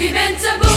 We meant